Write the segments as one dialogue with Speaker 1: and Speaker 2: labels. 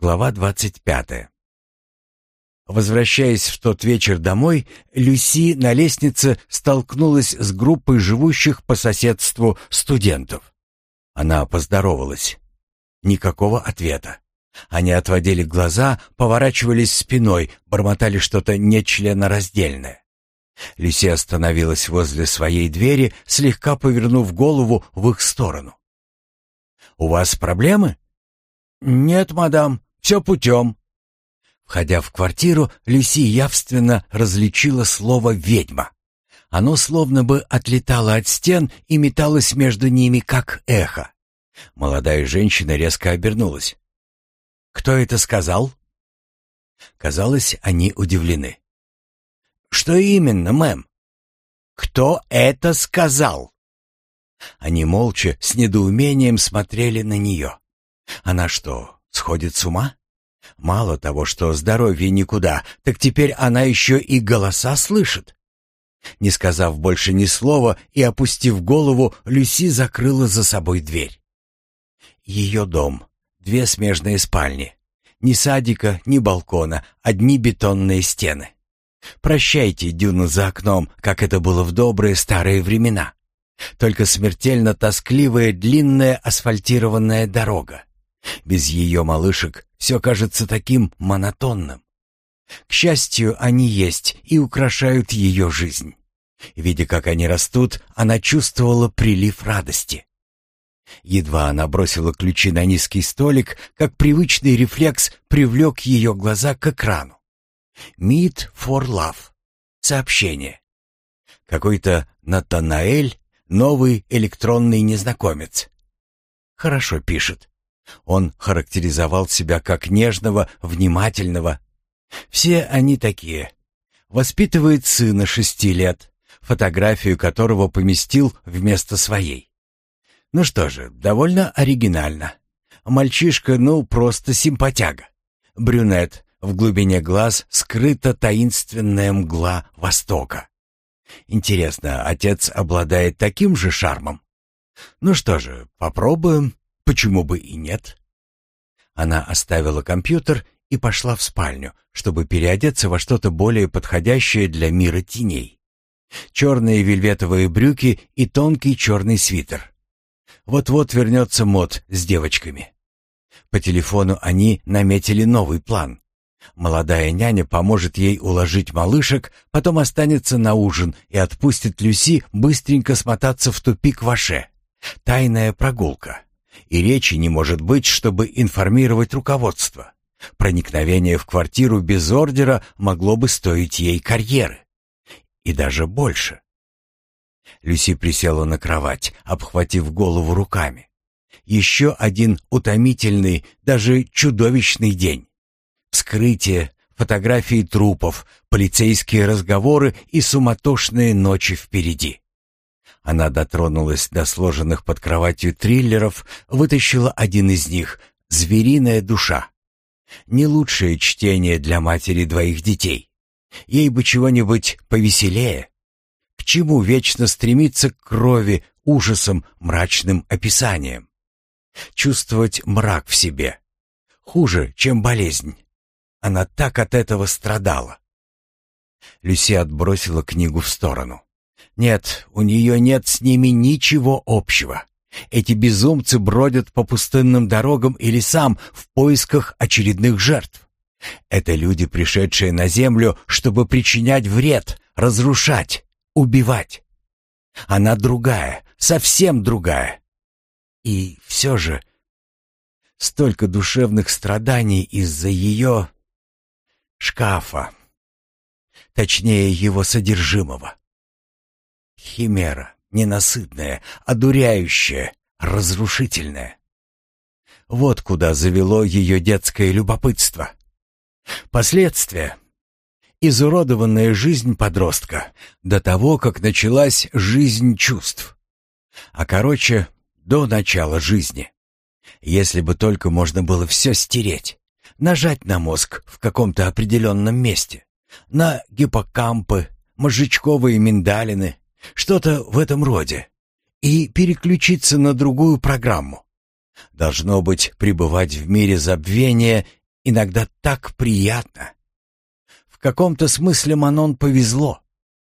Speaker 1: Глава двадцать пятая. Возвращаясь в тот вечер домой, Люси на лестнице столкнулась с группой живущих по соседству студентов. Она поздоровалась. Никакого ответа. Они отводили глаза, поворачивались спиной, бормотали что-то нечленораздельное. Люси остановилась возле своей двери, слегка повернув голову в их сторону. «У вас проблемы?» «Нет, мадам, все путем». Входя в квартиру, Люси явственно различила слово «ведьма». Оно словно бы отлетало от стен и металось между ними, как эхо. Молодая женщина резко обернулась. «Кто это сказал?» Казалось, они удивлены. «Что именно, мэм?» «Кто это сказал?» Они молча, с недоумением смотрели на нее. Она что, сходит с ума? Мало того, что здоровье никуда, так теперь она еще и голоса слышит. Не сказав больше ни слова и опустив голову, Люси закрыла за собой дверь. Ее дом, две смежные спальни. Ни садика, ни балкона, одни бетонные стены. Прощайте, дюна за окном, как это было в добрые старые времена. Только смертельно тоскливая длинная асфальтированная дорога. Без ее малышек все кажется таким монотонным. К счастью, они есть и украшают ее жизнь. Видя, как они растут, она чувствовала прилив радости. Едва она бросила ключи на низкий столик, как привычный рефлекс привлек ее глаза к экрану. «Meet for Love». Сообщение. Какой-то Натанаэль, новый электронный незнакомец. Хорошо пишет. Он характеризовал себя как нежного, внимательного. Все они такие. Воспитывает сына шести лет, фотографию которого поместил вместо своей. Ну что же, довольно оригинально. Мальчишка, ну, просто симпатяга. Брюнет, в глубине глаз скрыта таинственная мгла Востока. Интересно, отец обладает таким же шармом? Ну что же, попробуем. Почему бы и нет? Она оставила компьютер и пошла в спальню, чтобы переодеться во что-то более подходящее для мира теней. Черные вельветовые брюки и тонкий черный свитер. Вот-вот вернется Мод с девочками. По телефону они наметили новый план. Молодая няня поможет ей уложить малышек, потом останется на ужин и отпустит Люси быстренько смотаться в тупик Ваше. Тайная прогулка. И речи не может быть, чтобы информировать руководство. Проникновение в квартиру без ордера могло бы стоить ей карьеры. И даже больше. Люси присела на кровать, обхватив голову руками. Еще один утомительный, даже чудовищный день. Вскрытие, фотографии трупов, полицейские разговоры и суматошные ночи впереди. Она дотронулась до сложенных под кроватью триллеров, вытащила один из них «Звериная душа». Не лучшее чтение для матери двоих детей. Ей бы чего-нибудь повеселее. К чему вечно стремиться к крови, ужасам, мрачным описаниям? Чувствовать мрак в себе. Хуже, чем болезнь. Она так от этого страдала. Люси отбросила книгу в сторону. Нет, у нее нет с ними ничего общего. Эти безумцы бродят по пустынным дорогам и лесам в поисках очередных жертв. Это люди, пришедшие на землю, чтобы причинять вред, разрушать, убивать. Она другая, совсем другая. И все же столько душевных страданий из-за ее шкафа, точнее его содержимого. Химера, ненасытная, одуряющая, разрушительная. Вот куда завело ее детское любопытство. Последствия. Изуродованная жизнь подростка до того, как началась жизнь чувств. А короче, до начала жизни. Если бы только можно было все стереть. Нажать на мозг в каком-то определенном месте. На гиппокампы, мозжечковые миндалины, что-то в этом роде. И переключиться на другую программу. Должно быть, пребывать в мире забвения Иногда так приятно. В каком-то смысле Манон повезло.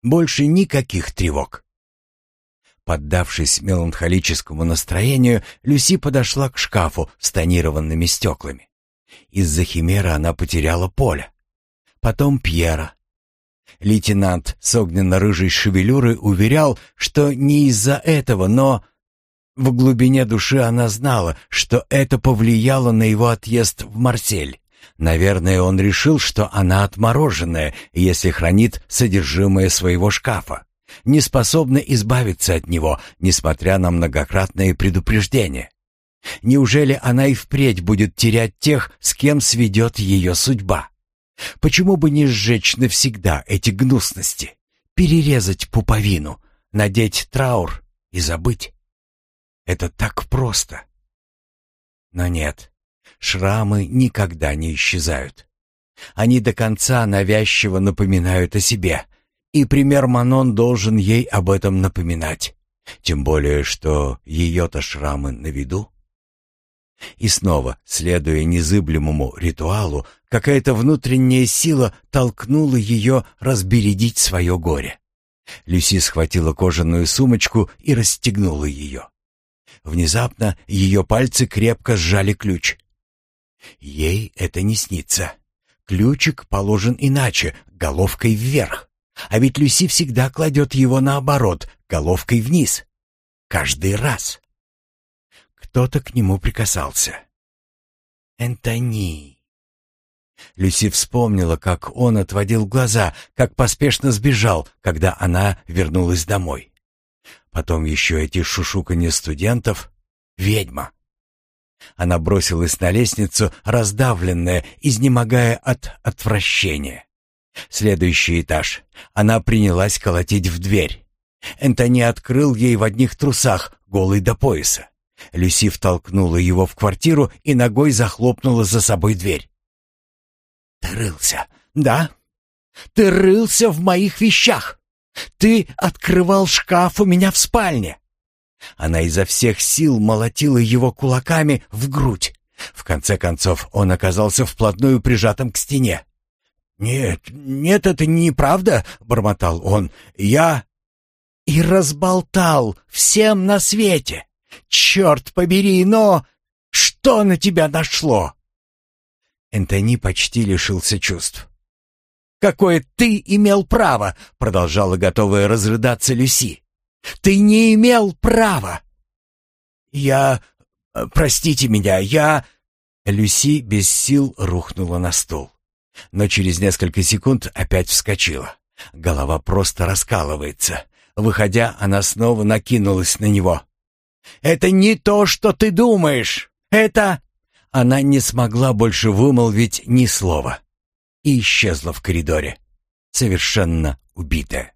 Speaker 1: Больше никаких тревог. Поддавшись меланхолическому настроению, Люси подошла к шкафу с тонированными стеклами. Из-за химеры она потеряла поле. Потом Пьера. Лейтенант с огненно-рыжей шевелюрой уверял, что не из-за этого, но... В глубине души она знала, что это повлияло на его отъезд в Марсель. Наверное, он решил, что она отмороженная, если хранит содержимое своего шкафа, не способна избавиться от него, несмотря на многократные предупреждения. Неужели она и впредь будет терять тех, с кем сведет ее судьба? Почему бы не сжечь навсегда эти гнусности, перерезать пуповину, надеть траур и забыть? Это так просто. Но нет, шрамы никогда не исчезают. Они до конца навязчиво напоминают о себе, и пример Манон должен ей об этом напоминать. Тем более, что ее-то шрамы на виду. И снова, следуя незыблемому ритуалу, какая-то внутренняя сила толкнула ее разбередить свое горе. Люси схватила кожаную сумочку и расстегнула ее. Внезапно ее пальцы крепко сжали ключ. Ей это не снится. Ключик положен иначе, головкой вверх. А ведь Люси всегда кладет его наоборот, головкой вниз. Каждый раз. Кто-то к нему прикасался. «Энтони!» Люси вспомнила, как он отводил глаза, как поспешно сбежал, когда она вернулась домой. Потом еще эти шушуканье студентов. Ведьма. Она бросилась на лестницу, раздавленная, изнемогая от отвращения. Следующий этаж. Она принялась колотить в дверь. Энтони открыл ей в одних трусах, голый до пояса. Люси втолкнула его в квартиру и ногой захлопнула за собой дверь. «Ты рылся, да? Ты рылся в моих вещах! Ты открывал шкаф у меня в спальне!» Она изо всех сил молотила его кулаками в грудь. В конце концов он оказался вплотную прижатым к стене. «Нет, нет, это неправда», — бормотал он. «Я...» «И разболтал всем на свете. Черт побери, но что на тебя нашло?» Энтони почти лишился чувств. «Какое ты имел право!» — продолжала готовая разрыдаться Люси. «Ты не имел права!» «Я... Простите меня, я...» Люси без сил рухнула на стул. Но через несколько секунд опять вскочила. Голова просто раскалывается. Выходя, она снова накинулась на него. Это не то, что ты думаешь. Это...» Она не смогла больше вымолвить ни слова и исчезла в коридоре, совершенно убитая.